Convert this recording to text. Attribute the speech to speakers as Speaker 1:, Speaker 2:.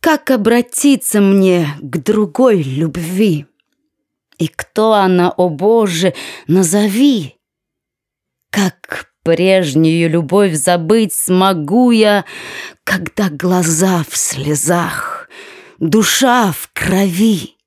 Speaker 1: Как обратиться мне к другой любви? И кто она, о Боже, назови? Как прежнюю любовь забыть смогу я, Когда глаза в слезах, душа в крови?